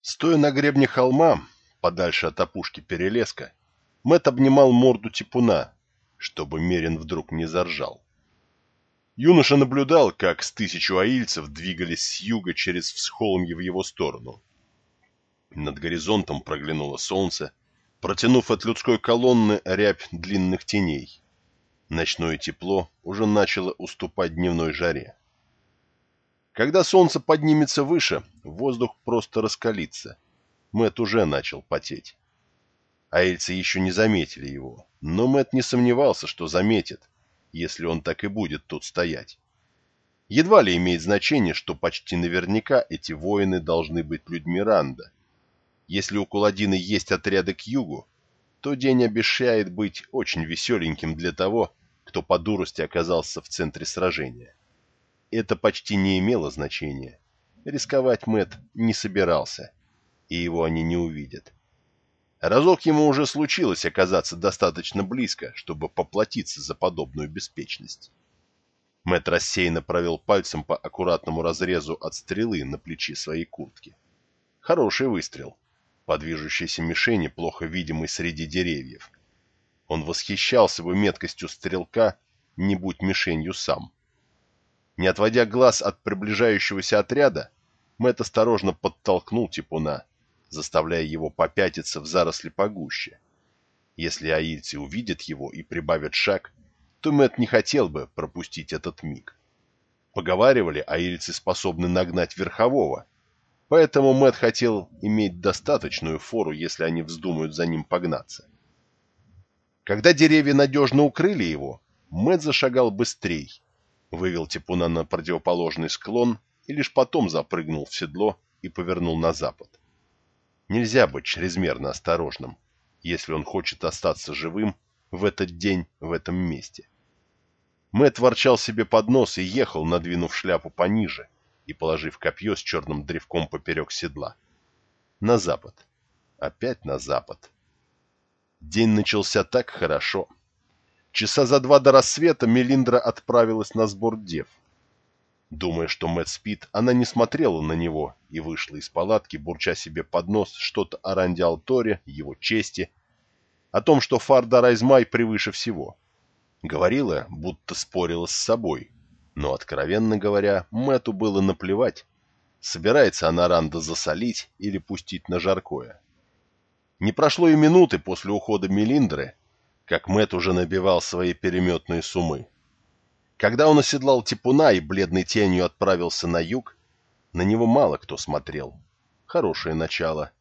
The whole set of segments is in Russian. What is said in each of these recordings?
Стоя на гребне холма, подальше от опушки перелеска, Мэт обнимал морду типуна, чтобы Мерин вдруг не заржал. Юноша наблюдал, как с тысячу аильцев двигались с юга через всхолмье в его сторону. Над горизонтом проглянуло солнце, протянув от людской колонны рябь длинных теней. Ночное тепло уже начало уступать дневной жаре. Когда солнце поднимется выше, воздух просто раскалится. Мэт уже начал потеть. Аэльцы еще не заметили его, но Мэт не сомневался, что заметит, если он так и будет тут стоять. Едва ли имеет значение, что почти наверняка эти воины должны быть людьми Ранда. Если у Куладины есть отряды к югу, то день обещает быть очень веселеньким для того, кто по дурости оказался в центре сражения. Это почти не имело значения. Рисковать Мэт не собирался, и его они не увидят. Разок ему уже случилось оказаться достаточно близко, чтобы поплатиться за подобную беспечность. Мэт рассеянно провел пальцем по аккуратному разрезу от стрелы на плече своей куртки. Хороший выстрел, по движущейся мишени, плохо видимой среди деревьев. Он восхищался бы меткостью стрелка, не будь мишенью сам. Не отводя глаз от приближающегося отряда, Мэтт осторожно подтолкнул Типуна, заставляя его попятиться в заросли погуще. Если аильцы увидят его и прибавят шаг, то Мэтт не хотел бы пропустить этот миг. Поговаривали, аильцы способны нагнать верхового, поэтому Мэтт хотел иметь достаточную фору, если они вздумают за ним погнаться. Когда деревья надежно укрыли его, Мэтт зашагал быстрей, вывел Типуна на противоположный склон и лишь потом запрыгнул в седло и повернул на запад. Нельзя быть чрезмерно осторожным, если он хочет остаться живым в этот день в этом месте. Мэт ворчал себе под нос и ехал, надвинув шляпу пониже и положив копье с черным древком поперек седла. На запад. Опять на запад. День начался так хорошо. Часа за два до рассвета Мелиндра отправилась на сбор дев. Думая, что Мэтт спит, она не смотрела на него и вышла из палатки, бурча себе под нос что-то о Ранде Алторе, его чести, о том, что Фарда Райзмай превыше всего. Говорила, будто спорила с собой, но, откровенно говоря, Мэтту было наплевать, собирается она Ранда засолить или пустить на жаркое. Не прошло и минуты после ухода Мелиндры, как Мэт уже набивал свои переметные сумы. Когда он оседлал типуна и бледной тенью отправился на юг, на него мало кто смотрел. Хорошее начало.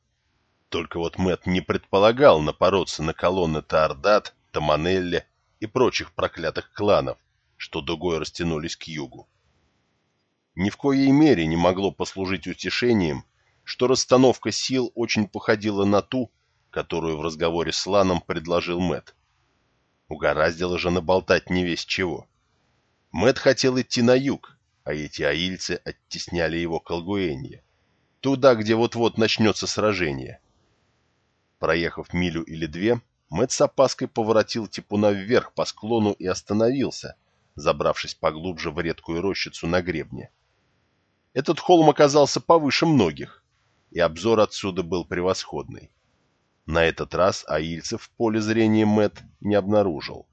Только вот Мэт не предполагал напороться на колонны Таордат, Таманелли и прочих проклятых кланов, что дугой растянулись к югу. Ни в коей мере не могло послужить утешением, что расстановка сил очень походила на ту, которую в разговоре с Ланом предложил Мэт. Угораздило же наболтать не весь чего. Мэт хотел идти на юг, а эти аильцы оттесняли его к Алгуэнье, туда, где вот-вот начнется сражение. Проехав милю или две, Мэт с опаской поворотил типуна вверх по склону и остановился, забравшись поглубже в редкую рощицу на гребне. Этот холм оказался повыше многих, и обзор отсюда был превосходный. На этот раз аильцев в поле зрения Мэт не обнаружил.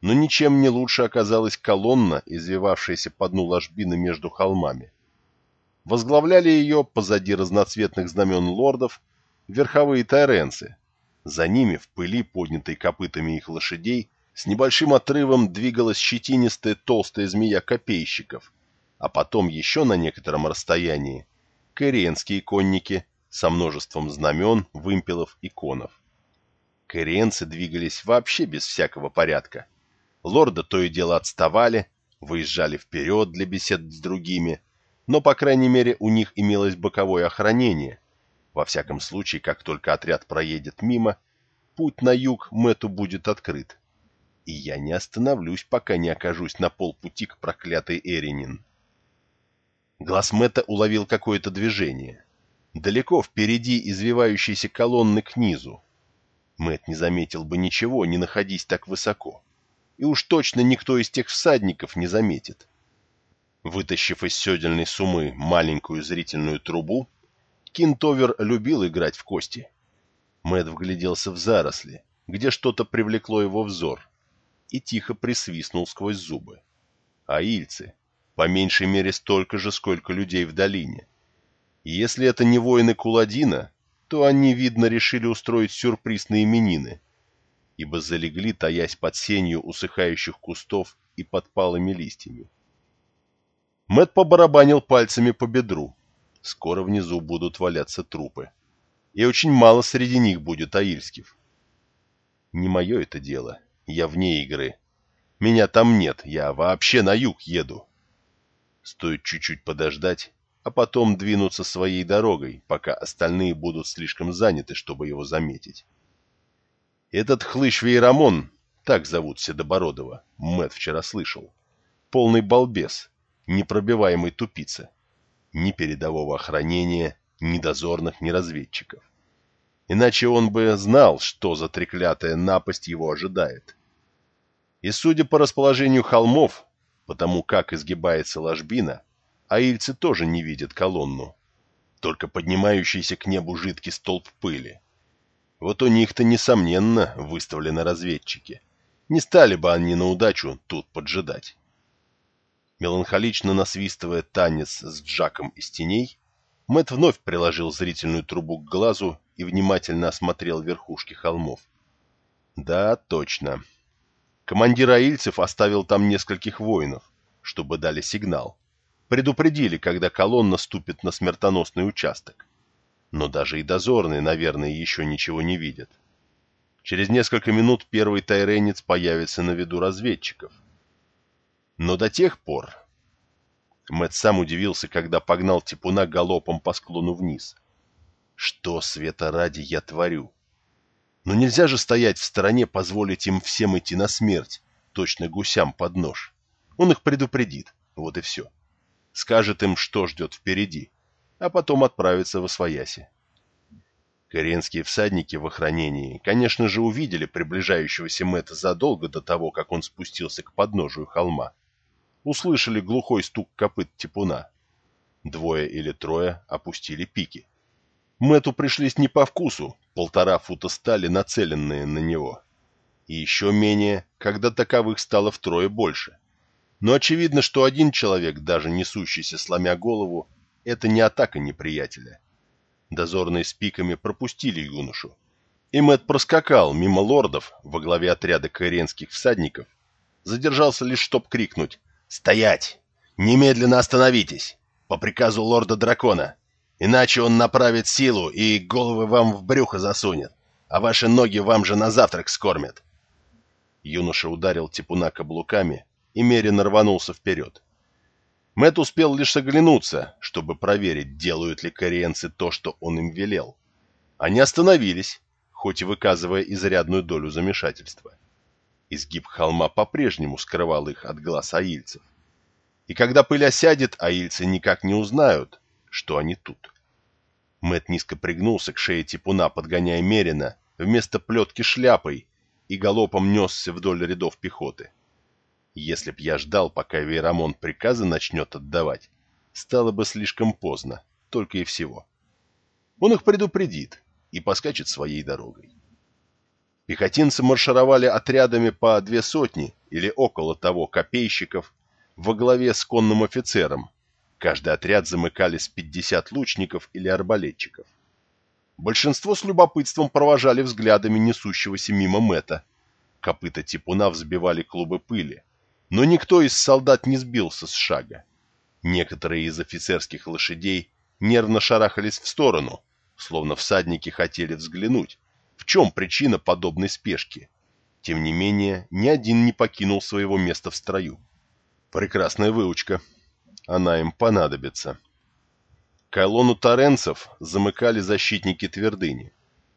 Но ничем не лучше оказалась колонна, извивавшаяся по дну ложбины между холмами. Возглавляли ее, позади разноцветных знамен лордов, верховые тайренцы. За ними, в пыли, поднятой копытами их лошадей, с небольшим отрывом двигалась щетинистая толстая змея копейщиков, а потом еще на некотором расстоянии кориенские конники со множеством знамен, вымпелов и конов. Кориенцы двигались вообще без всякого порядка. Лорда то и дело отставали, выезжали вперед для бесед с другими, но, по крайней мере, у них имелось боковое охранение. Во всяком случае, как только отряд проедет мимо, путь на юг Мэту будет открыт. И я не остановлюсь, пока не окажусь на полпути к проклятой Эринин. Глаз Мэта уловил какое-то движение. Далеко впереди извивающейся колонны к низу. Мэт не заметил бы ничего, не находясь так высоко. И уж точно никто из тех всадников не заметит. Вытащив из седельной сумы маленькую зрительную трубу, Кинтовер любил играть в кости. Мэт вгляделся в заросли, где что-то привлекло его взор, и тихо присвистнул сквозь зубы. А ильцы, по меньшей мере столько же, сколько людей в долине. И если это не воины Куладина, то они, видно, решили устроить сюрприз на именины, ибо залегли, таясь под сенью усыхающих кустов и под палыми листьями. Мэт побарабанил пальцами по бедру. Скоро внизу будут валяться трупы. И очень мало среди них будет аильских. Не мое это дело. Я вне игры. Меня там нет. Я вообще на юг еду. Стоит чуть-чуть подождать, а потом двинуться своей дорогой, пока остальные будут слишком заняты, чтобы его заметить. Этот хлыщ Вейрамон, так зовут Седобородова, Мэт вчера слышал, полный балбес, непробиваемый тупица. Ни передового охранения, ни дозорных, ни разведчиков. Иначе он бы знал, что за треклятая напасть его ожидает. И судя по расположению холмов, потому как изгибается ложбина, аильцы тоже не видят колонну, только поднимающийся к небу жидкий столб пыли. Вот у них-то, несомненно, выставлены разведчики. Не стали бы они на удачу тут поджидать. Меланхолично насвистывая танец с Джаком из теней, Мэт вновь приложил зрительную трубу к глазу и внимательно осмотрел верхушки холмов. Да, точно. Командир аильцев оставил там нескольких воинов, чтобы дали сигнал. Предупредили, когда колонна ступит на смертоносный участок. Но даже и дозорные, наверное, еще ничего не видят. Через несколько минут первый тайренец появится на виду разведчиков. Но до тех пор... Мэтт сам удивился, когда погнал типуна галопом по склону вниз. Что, света ради, я творю? Но нельзя же стоять в стороне, позволить им всем идти на смерть, точно гусям под нож. Он их предупредит, вот и все. Скажет им, что ждет впереди, а потом отправится в Освояси. Коренские всадники в охранении, конечно же, увидели приближающегося Мэтта задолго до того, как он спустился к подножию холма услышали глухой стук копыт типуна. Двое или трое опустили пики. Мэту пришлись не по вкусу, полтора фута стали нацеленные на него. И еще менее, когда таковых стало втрое больше. Но очевидно, что один человек, даже несущийся сломя голову, это не атака неприятеля. Дозорные с пиками пропустили юношу. И Мэт проскакал мимо лордов во главе отряда каиренских всадников, задержался лишь, чтоб крикнуть «Стоять! Немедленно остановитесь! По приказу лорда-дракона! Иначе он направит силу и головы вам в брюхо засунет, а ваши ноги вам же на завтрак скормят!» Юноша ударил типуна каблуками и меренно рванулся вперед. Мэт успел лишь оглянуться, чтобы проверить, делают ли кориенцы то, что он им велел. Они остановились, хоть и выказывая изрядную долю замешательства. Изгиб холма по-прежнему скрывал их от глаз аильцев. И когда пыль осядет, аильцы никак не узнают, что они тут. Мэт низко пригнулся к шее типуна, подгоняя Мерина, вместо плетки шляпой, и галопом несся вдоль рядов пехоты. Если б я ждал, пока Вейрамон приказы начнет отдавать, стало бы слишком поздно, только и всего. Он их предупредит и поскачет своей дорогой. Пехотинцы маршировали отрядами по две сотни или около того копейщиков во главе с конным офицером. Каждый отряд замыкали с 50 лучников или арбалетчиков. Большинство с любопытством провожали взглядами несущегося мимо Мэта. Копыта типуна взбивали клубы пыли, но никто из солдат не сбился с шага. Некоторые из офицерских лошадей нервно шарахались в сторону, словно всадники хотели взглянуть, в чем причина подобной спешки? Тем не менее, ни один не покинул своего места в строю. Прекрасная выучка. Она им понадобится. Колонну торренцев замыкали защитники твердыни.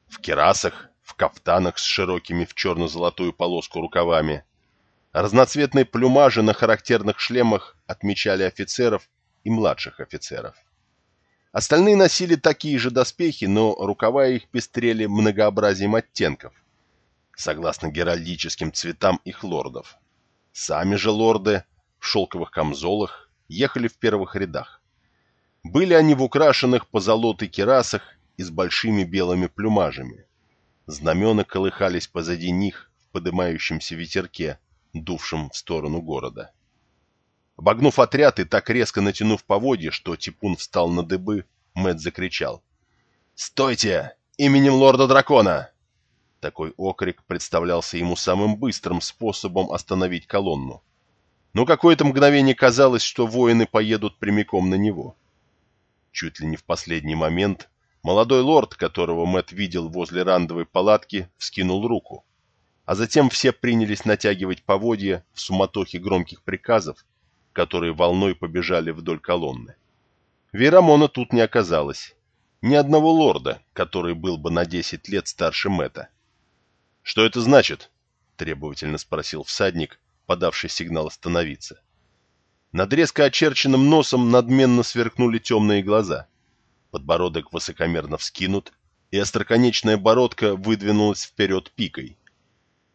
В керасах, в кафтанах с широкими в черно-золотую полоску рукавами. Разноцветные плюмажи на характерных шлемах отмечали офицеров и младших офицеров. Остальные носили такие же доспехи, но рукава их пестрели многообразием оттенков, согласно геральдическим цветам их лордов. Сами же лорды в шелковых камзолах ехали в первых рядах. Были они в украшенных позолотой керасах и с большими белыми плюмажами. Знамена колыхались позади них в подымающемся ветерке, дувшем в сторону города. Обогнув отряд и так резко натянув поводья, что Типун встал на дыбы, Мэт закричал. «Стойте! Именем лорда-дракона!» Такой окрик представлялся ему самым быстрым способом остановить колонну. Но какое-то мгновение казалось, что воины поедут прямиком на него. Чуть ли не в последний момент молодой лорд, которого Мэт видел возле рандовой палатки, вскинул руку. А затем все принялись натягивать поводья в суматохе громких приказов, которые волной побежали вдоль колонны. Верамона тут не оказалось. Ни одного лорда, который был бы на 10 лет старше Мэта. «Что это значит?» — требовательно спросил всадник, подавший сигнал остановиться. Над резко очерченным носом надменно сверкнули темные глаза. Подбородок высокомерно вскинут, и остроконечная бородка выдвинулась вперед пикой.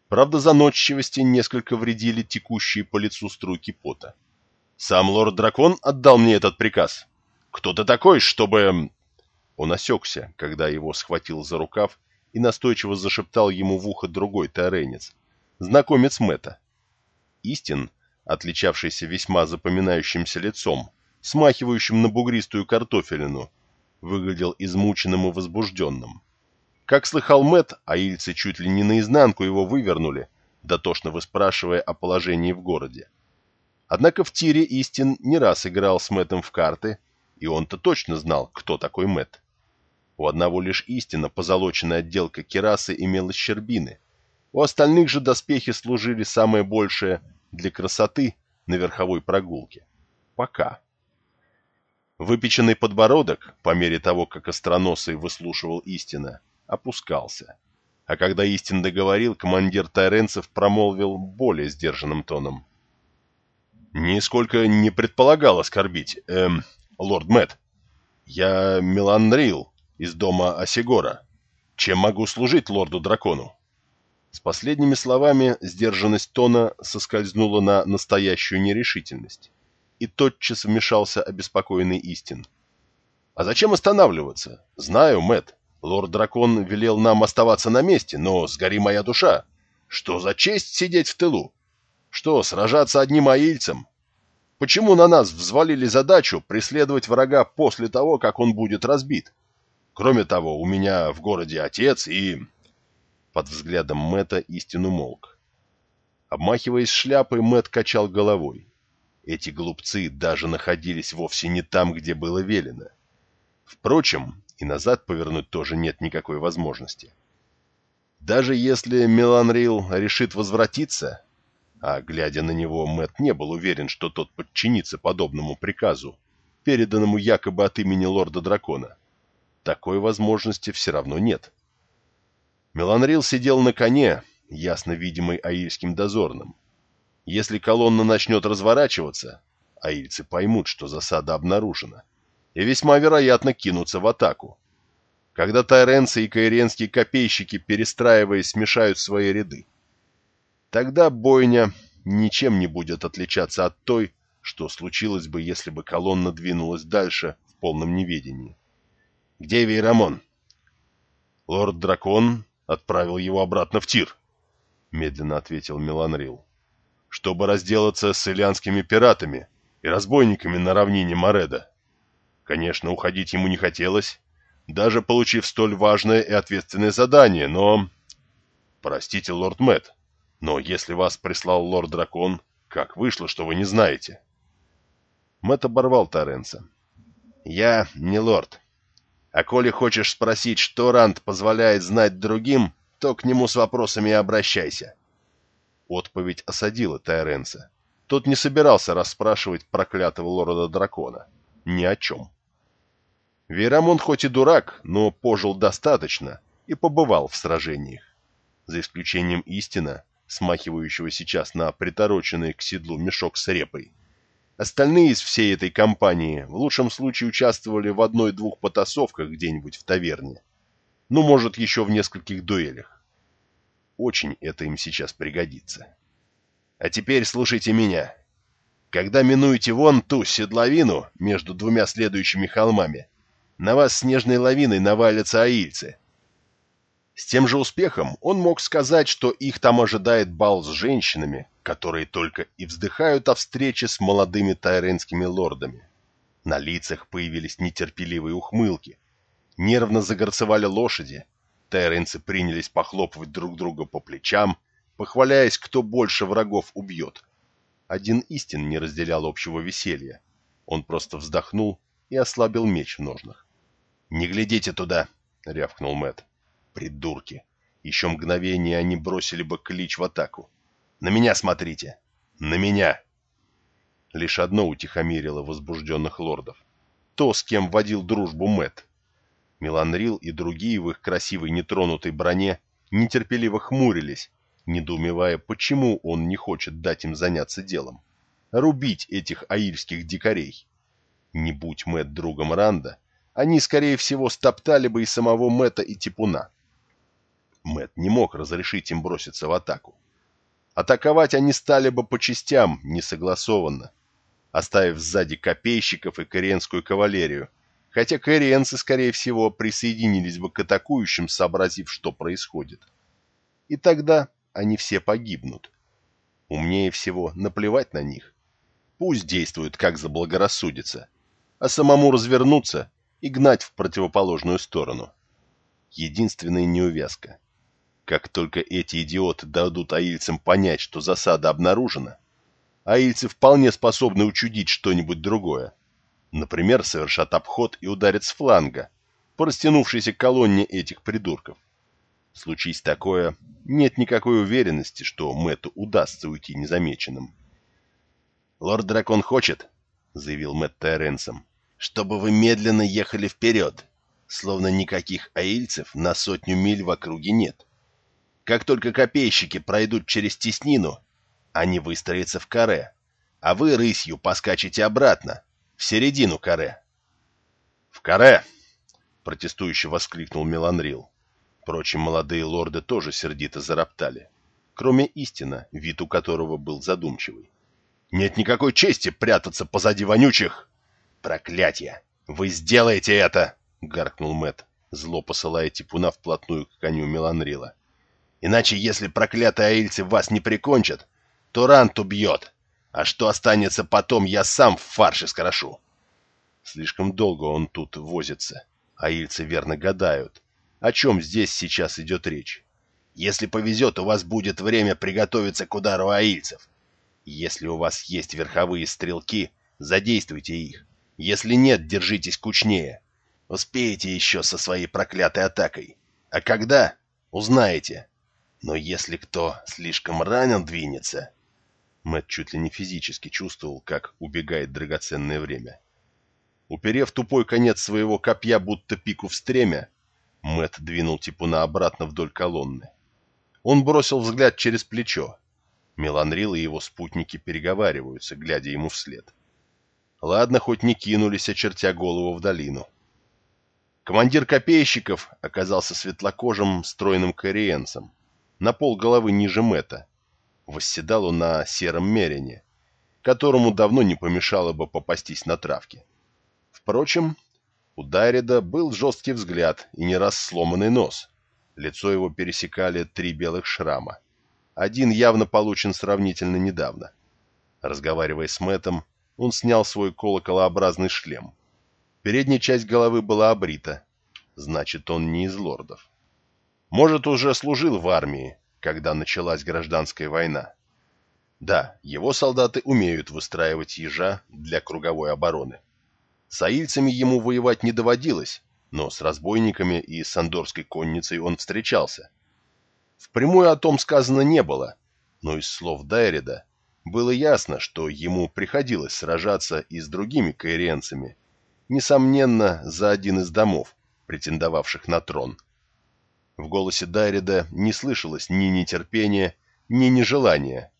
Правда, заносчивости несколько вредили текущие по лицу струйки пота. «Сам лорд-дракон отдал мне этот приказ. Кто ты такой, чтобы...» Он осекся, когда его схватил за рукав и настойчиво зашептал ему в ухо другой таоренец, знакомец Мэтта. Истин, отличавшийся весьма запоминающимся лицом, смахивающим на бугристую картофелину, выглядел измученным и возбужденным. Как слыхал Мэт, аильцы чуть ли не наизнанку его вывернули, дотошно выспрашивая о положении в городе. Однако в тире Истин не раз играл с Мэтом в карты, и он-то точно знал, кто такой Мэт. У одного лишь истинно позолоченная отделка керасы имела щербины. У остальных же доспехи служили самое большее для красоты на верховой прогулке. Пока. Выпеченный подбородок, по мере того, как остроносый выслушивал истина, опускался. А когда истин договорил, командир тайренцев промолвил более сдержанным тоном. «Нисколько не предполагал оскорбить, эм, лорд Мэтт. Я Меланрил, из дома Осигора. Чем могу служить лорду-дракону?» С последними словами сдержанность тона соскользнула на настоящую нерешительность, и тотчас вмешался обеспокоенный истин. «А зачем останавливаться? Знаю, Мэт. Лорд-дракон велел нам оставаться на месте, но сгори моя душа. Что за честь сидеть в тылу? Что, сражаться одним аильцем? Почему на нас взвалили задачу преследовать врага после того, как он будет разбит? Кроме того, у меня в городе отец и...» Под взглядом Мэта истину молк. Обмахиваясь шляпой, Мэт качал головой. Эти глупцы даже находились вовсе не там, где было велено. Впрочем, и назад повернуть тоже нет никакой возможности. Даже если Меланрил решит возвратиться, а, глядя на него, Мэт не был уверен, что тот подчинится подобному приказу, переданному якобы от имени лорда-дракона, такой возможности все равно нет. Меланрил сидел на коне, ясно видимый аильским дозорным. Если колонна начнет разворачиваться, аильцы поймут, что засада обнаружена, и весьма вероятно кинутся в атаку. Когда тайренцы и каиренские копейщики, перестраиваясь, смешают свои ряды. Тогда бойня ничем не будет отличаться от той, что случилось бы, если бы колонна двинулась дальше в полном неведении. Где Вейрамон? Лорд-дракон отправил его обратно в тир, медленно ответил Меланрил. Чтобы разделаться с илянскими пиратами и разбойниками на равнине Мореда. Конечно, уходить ему не хотелось, даже получив столь важное и ответственное задание, но... Простите, лорд Мэтт, но если вас прислал лорд-дракон, как вышло, что вы не знаете? Мэтт оборвал Торренса. «Я не лорд. А коли хочешь спросить, что Ранд позволяет знать другим, то к нему с вопросами и обращайся. Отповедь осадила Тайренса. Тот не собирался расспрашивать проклятого лорда-дракона. Ни о чем. Верамон хоть и дурак, но пожил достаточно и побывал в сражениях. За исключением истина, смахивающего сейчас на притороченный к седлу мешок с репой, Остальные из всей этой компании в лучшем случае участвовали в одной-двух потасовках где-нибудь в таверне. Ну, может, еще в нескольких дуэлях. Очень это им сейчас пригодится. А теперь слушайте меня. Когда минуете вон ту седловину между двумя следующими холмами, на вас снежной лавиной навалятся аильцы. С тем же успехом он мог сказать, что их там ожидает бал с женщинами, которые только и вздыхают о встрече с молодыми тайренскими лордами. На лицах появились нетерпеливые ухмылки. Нервно загорцевали лошади. Тайренцы принялись похлопывать друг друга по плечам, похваляясь, кто больше врагов убьет. Один истин не разделял общего веселья. Он просто вздохнул и ослабил меч в ножнах. «Не глядите туда!» — рявкнул Мэт. «Придурки! Еще мгновение они бросили бы клич в атаку. На меня смотрите! На меня!» Лишь одно утихомирило возбужденных лордов. То, с кем водил дружбу Мэт. Меланрил и другие в их красивой нетронутой броне нетерпеливо хмурились, недоумевая, почему он не хочет дать им заняться делом. Рубить этих аильских дикарей. Не будь Мэт другом Ранда, они, скорее всего, стоптали бы и самого Мэта и Типуна. Мэт не мог разрешить им броситься в атаку. Атаковать они стали бы по частям, несогласованно, оставив сзади копейщиков и кориенскую кавалерию, хотя кориенцы, скорее всего, присоединились бы к атакующим, сообразив, что происходит. И тогда они все погибнут. Умнее всего наплевать на них. Пусть действуют, как заблагорассудится, а самому развернуться и гнать в противоположную сторону. Единственная неувязка. Как только эти идиоты дадут аильцам понять, что засада обнаружена, аильцы вполне способны учудить что-нибудь другое. Например, совершат обход и ударят с фланга, по растянувшейся колонне этих придурков. Случись такое, нет никакой уверенности, что Мэтту удастся уйти незамеченным. «Лорд-дракон хочет», — заявил Мэтт Терренсом, — «чтобы вы медленно ехали вперед, словно никаких аильцев на сотню миль в округе нет. Как только копейщики пройдут через теснину, они выстроятся в каре, а вы рысью поскачете обратно, в середину каре. — В каре! — протестующе воскликнул Меланрил. Впрочем, молодые лорды тоже сердито зароптали, кроме истина, вид у которого был задумчивый. — Нет никакой чести прятаться позади вонючих! — Проклятье! Вы сделаете это! — гаркнул Мэт, зло посылая Типуна вплотную к коню Меланрила. — Иначе, если проклятые аильцы вас не прикончат, то Рант убьет, а что останется потом, я сам в фарше скорошу. Слишком долго он тут возится, а ильцы верно гадают, о чем здесь сейчас идет речь. Если повезет, у вас будет время приготовиться к удару аильцев. Если у вас есть верховые стрелки, задействуйте их. Если нет, держитесь кучнее. Успеете еще со своей проклятой атакой. А когда? Узнаете. Но если кто слишком ранен двинется, Мэт чуть ли не физически чувствовал, как убегает драгоценное время. Уперев тупой конец своего копья, будто пику в стремя, Мэт двинул Типуна обратно вдоль колонны. Он бросил взгляд через плечо. Меланрил и его спутники переговариваются, глядя ему вслед. Ладно, хоть не кинулись, очертя голову в долину. Командир копейщиков оказался светлокожим, стройным кориенцем, на пол головы ниже Мэта, восседал он на сером мерине, которому давно не помешало бы попастись на травке. Впрочем, у Дайрида был жесткий взгляд и не раз сломанный нос. Лицо его пересекали три белых шрама. Один явно получен сравнительно недавно. Разговаривая с Мэтом, он снял свой колоколообразный шлем. Передняя часть головы была обрита, значит, он не из лордов. Может, уже служил в армии, когда началась гражданская война. Да, его солдаты умеют выстраивать ежа для круговой обороны. С аильцами ему воевать не доводилось, но с разбойниками и с андорской конницей он встречался. Впрямую о том сказано не было, но из слов Дайрида было ясно, что ему приходилось сражаться и с другими каиренцами, несомненно, за один из домов, претендовавших на трон – в голосе Дайрида не слышалось ни нетерпения, ни нежелания.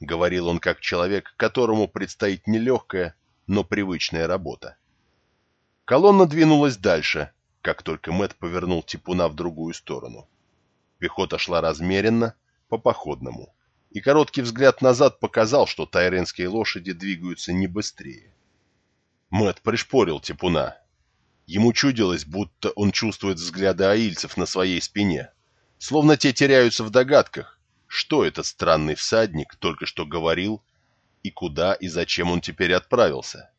Говорил он как человек, которому предстоит нелегкая, но привычная работа. Колонна двинулась дальше, как только Мэт повернул Типуна в другую сторону. Пехота шла размеренно, по походному, и короткий взгляд назад показал, что тайренские лошади двигаются не быстрее. Мэт пришпорил типуна. Ему чудилось, будто он чувствует взгляды аильцев на своей спине, словно те теряются в догадках, что этот странный всадник только что говорил и куда и зачем он теперь отправился.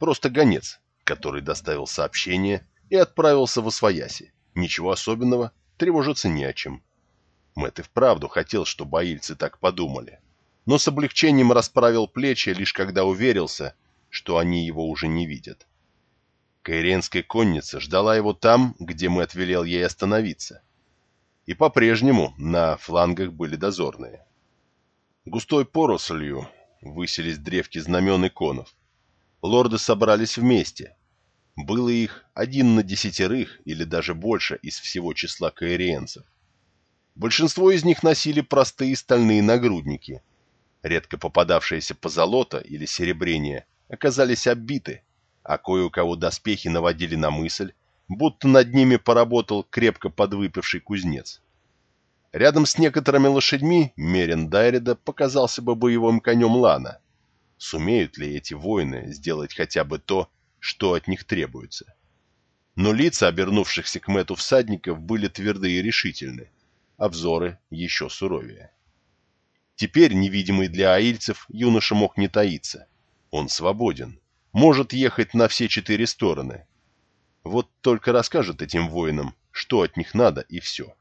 Просто гонец, который доставил сообщение и отправился в Освояси. Ничего особенного, тревожиться не о чем. Мэтт и вправду хотел, чтобы аильцы так подумали, но с облегчением расправил плечи, лишь когда уверился, что они его уже не видят. Кайренская конница ждала его там, где Мэтт велел ей остановиться. И по-прежнему на флангах были дозорные. Густой порослью высились древки знамен иконов. Лорды собрались вместе. Было их один на десятерых или даже больше из всего числа каэриенцев. Большинство из них носили простые стальные нагрудники. Редко попадавшиеся позолота или серебрение оказались оббиты, а кое у кого доспехи наводили на мысль, будто над ними поработал крепко подвыпивший кузнец. Рядом с некоторыми лошадьми Мерин Дайреда показался бы боевым конем Лана. Сумеют ли эти воины сделать хотя бы то, что от них требуется? Но лица обернувшихся к Мэту всадников были тверды и решительны, а взоры еще суровее. Теперь, невидимый для аильцев, юноша мог не таиться. Он свободен, может ехать на все четыре стороны. Вот только расскажет этим воинам, что от них надо, и все.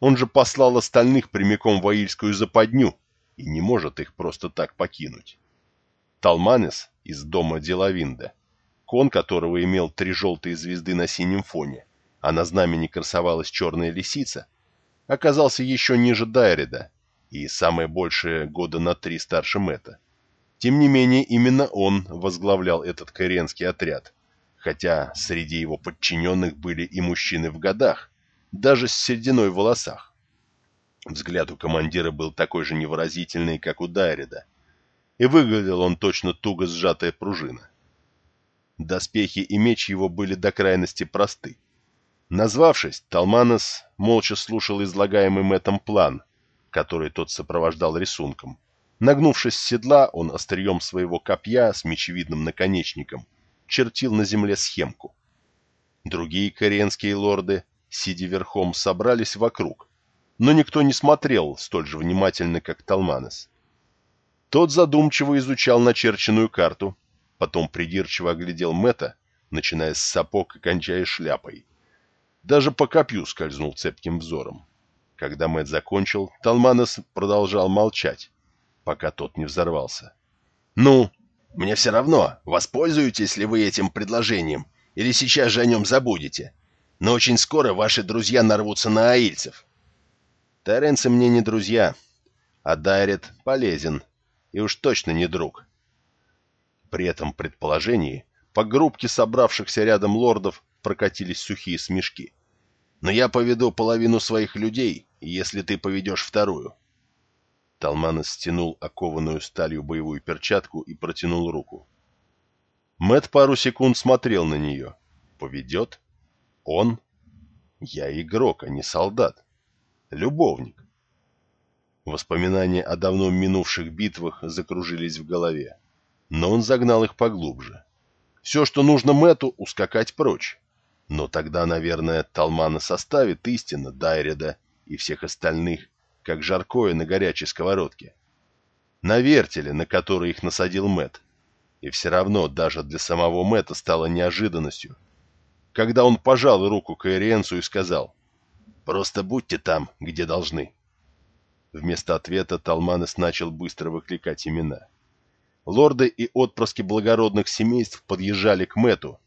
Он же послал остальных прямиком в аильскую западню и не может их просто так покинуть. Талманес из дома Делавинда, кон которого имел три желтые звезды на синем фоне, а на знамени красовалась черная лисица, оказался еще ниже Дайреда и самое большее года на три старше Мэтта. Тем не менее, именно он возглавлял этот кайренский отряд, хотя среди его подчиненных были и мужчины в годах, даже с сединой в волосах. Взгляд у командира был такой же невыразительный, как у Дайреда, и выглядел он точно туго сжатая пружина. Доспехи и меч его были до крайности просты. Назвавшись, Талманос молча слушал излагаемый Мэттом план, который тот сопровождал рисунком. Нагнувшись с седла, он острием своего копья с мечевидным наконечником чертил на земле схемку. Другие коренские лорды, сидя верхом, собрались вокруг, но никто не смотрел столь же внимательно, как Талманес. Тот задумчиво изучал начерченную карту, потом придирчиво оглядел Мэтта, начиная с сапог и кончая шляпой. Даже по копью скользнул цепким взором. Когда Мэтт закончил, Талманес продолжал молчать, пока тот не взорвался. «Ну, мне все равно, воспользуетесь ли вы этим предложением, или сейчас же о нем забудете. Но очень скоро ваши друзья нарвутся на аильцев». «Теренцы мне не друзья, а Дайрет полезен, и уж точно не друг». При этом предположении по группке собравшихся рядом лордов прокатились сухие смешки. «Но я поведу половину своих людей, если ты поведешь вторую». Талманес стянул окованную сталью боевую перчатку и протянул руку. Мэт пару секунд смотрел на нее. «Поведет? Он? Я игрок, а не солдат. Любовник». Воспоминания о давно минувших битвах закружились в голове, но он загнал их поглубже. Все, что нужно Мэту, ускакать прочь. Но тогда, наверное, Талмана составит истинно Дайреда и всех остальных, как жаркое на горячей сковородке. На вертеле, на который их насадил Мэт. И все равно даже для самого Мэта стало неожиданностью, когда он пожал руку Каэриенцу и сказал «Просто будьте там, где должны». Вместо ответа Талманес начал быстро выкликать имена. Лорды и отпрыски благородных семейств подъезжали к Мэту,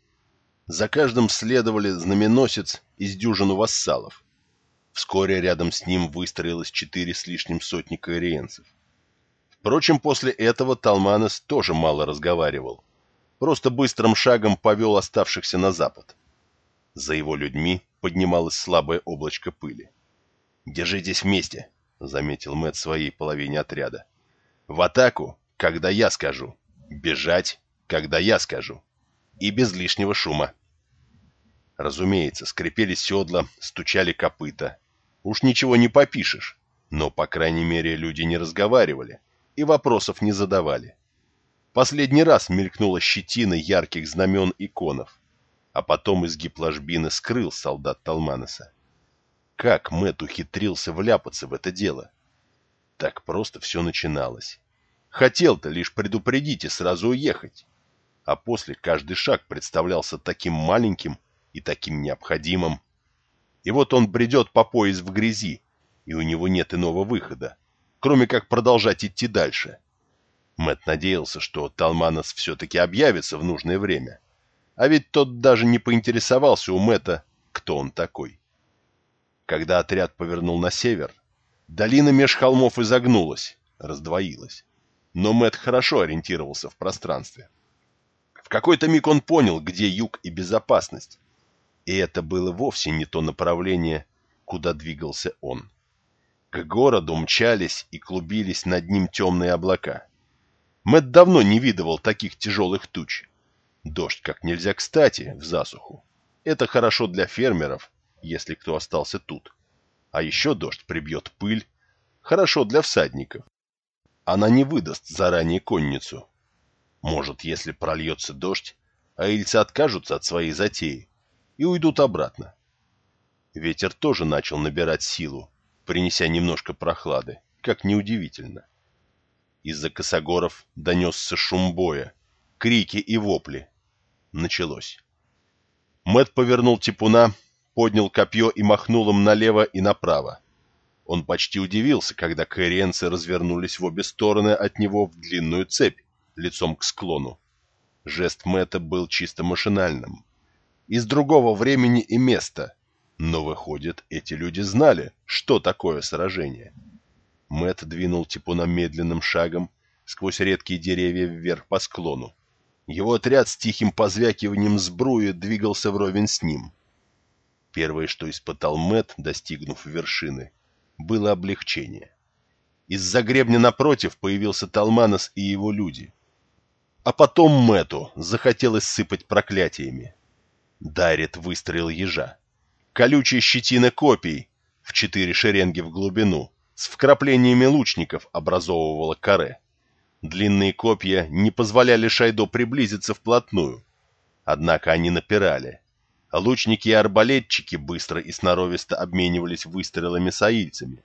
за каждым следовали знаменосец из дюжину вассалов. Вскоре рядом с ним выстроилось четыре с лишним сотни коэриенцев. Впрочем, после этого Талманес тоже мало разговаривал. Просто быстрым шагом повел оставшихся на запад. За его людьми поднималось слабое облачко пыли. «Держитесь вместе», — заметил Мэтт своей половине отряда. «В атаку, когда я скажу. Бежать, когда я скажу и без лишнего шума. Разумеется, скрипели седла, стучали копыта. Уж ничего не попишешь, Но, по крайней мере, люди не разговаривали и вопросов не задавали. Последний раз мелькнула щетина ярких знамен иконов, а потом изгиб ложбины скрыл солдат Талманеса. Как Мэтт ухитрился вляпаться в это дело? Так просто все начиналось. Хотел-то лишь предупредить и сразу уехать. А после каждый шаг представлялся таким маленьким и таким необходимым. И вот он бредет по пояс в грязи, и у него нет иного выхода, кроме как продолжать идти дальше. Мэт надеялся, что Талманос все-таки объявится в нужное время. А ведь тот даже не поинтересовался у Мэта, кто он такой. Когда отряд повернул на север, долина меж холмов изогнулась, раздвоилась. Но Мэт хорошо ориентировался в пространстве. В какой-то миг он понял, где юг и безопасность. И это было вовсе не то направление, куда двигался он. К городу мчались и клубились над ним темные облака. Мэт давно не видывал таких тяжелых туч. Дождь как нельзя кстати в засуху. Это хорошо для фермеров, если кто остался тут. А еще дождь прибьет пыль. Хорошо для всадников. Она не выдаст заранее конницу. Может, если прольется дождь, аильцы откажутся от своей затеи и уйдут обратно. Ветер тоже начал набирать силу, принеся немножко прохлады, как неудивительно. Из-за косогоров донесся шум боя, крики и вопли. Началось. Мэт повернул типуна, поднял копье и махнул им налево и направо. Он почти удивился, когда каэриенцы развернулись в обе стороны от него в длинную цепь, лицом к склону. Жест Мэтта был чисто машинальным. Из другого времени и места. Но, выходит, эти люди знали, что такое сражение. Мэт двинул Типуна медленным шагом сквозь редкие деревья вверх по склону. Его отряд с тихим позвякиванием сбруи двигался вровень с ним. Первое, что испытал Мэт, достигнув вершины, было облегчение. Из-за гребня напротив появился Талманос и его люди. А потом Мэту захотелось сыпать проклятиями. Дайрет выстрелил ежа. Колючая щетина копий в четыре шеренги в глубину с вкраплениями лучников образовывала каре. Длинные копья не позволяли Шайдо приблизиться вплотную. Однако они напирали. Лучники и арбалетчики быстро и сноровисто обменивались выстрелами с аильцами.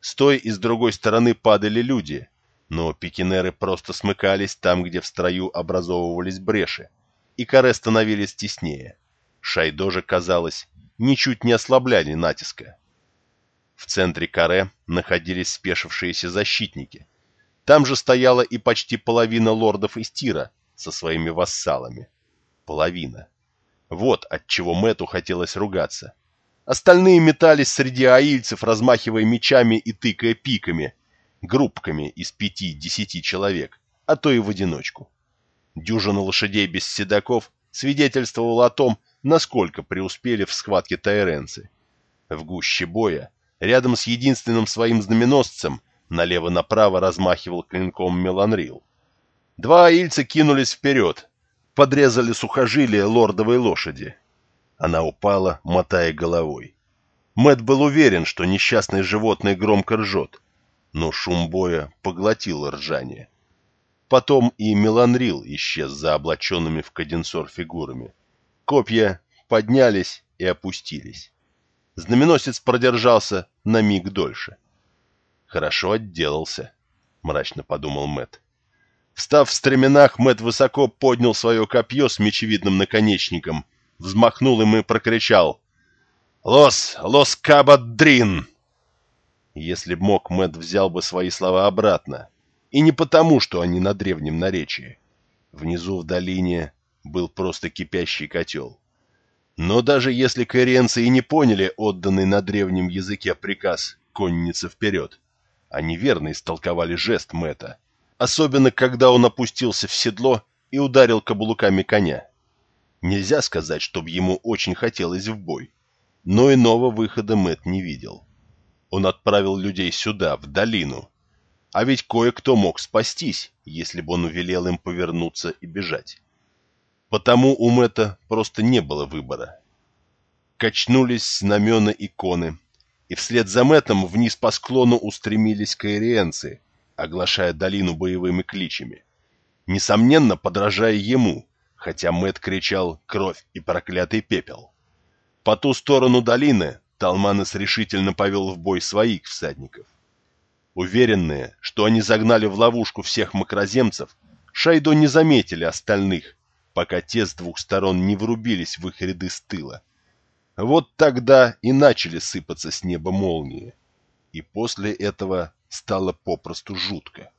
С той и с другой стороны падали люди, но пикинеры просто смыкались там, где в строю образовывались бреши, и каре становились теснее. Шайдо же, казалось, ничуть не ослабляли натиска. В центре каре находились спешившиеся защитники. Там же стояла и почти половина лордов из Тира со своими вассалами. Половина. Вот от чего Мэту хотелось ругаться. Остальные метались среди аильцев, размахивая мечами и тыкая пиками, группками из пяти-десяти человек, а то и в одиночку. Дюжина лошадей без седаков свидетельствовала о том, насколько преуспели в схватке тайренцы. В гуще боя Рядом с единственным своим знаменосцем налево-направо размахивал клинком Меланрил. Два аильца кинулись вперед, подрезали сухожилие лордовой лошади. Она упала, мотая головой. Мэт был уверен, что несчастное животное громко ржет, но шум боя поглотил ржание. Потом и Меланрил исчез за облаченными в каденсор фигурами. Копья поднялись и опустились. Знаменосец продержался на миг дольше. «Хорошо отделался», — мрачно подумал Мэт. Встав в стременах, Мэт высоко поднял свое копье с мечевидным наконечником, взмахнул им и прокричал «Лос! Лос Кабадрин!» Если б мог, Мэт взял бы свои слова обратно. И не потому, что они на древнем наречии. Внизу в долине был просто кипящий котел. Но даже если коренцы и не поняли отданный на древнем языке приказ «конница вперед», они верно истолковали жест Мэта, особенно когда он опустился в седло и ударил каблуками коня. Нельзя сказать, чтобы ему очень хотелось в бой, но иного выхода Мэт не видел. Он отправил людей сюда, в долину, а ведь кое-кто мог спастись, если бы он велел им повернуться и бежать. Потому у Мэтта просто не было выбора. Качнулись знамена иконы, и вслед за Мэттом вниз по склону устремились каириенцы, оглашая долину боевыми кличами. Несомненно, подражая ему, хотя Мэтт кричал «Кровь и проклятый пепел!». По ту сторону долины Талманес решительно повел в бой своих всадников. Уверенные, что они загнали в ловушку всех макроземцев, Шайдо не заметили остальных, пока те с двух сторон не врубились в их ряды с тыла. Вот тогда и начали сыпаться с неба молнии. И после этого стало попросту жутко.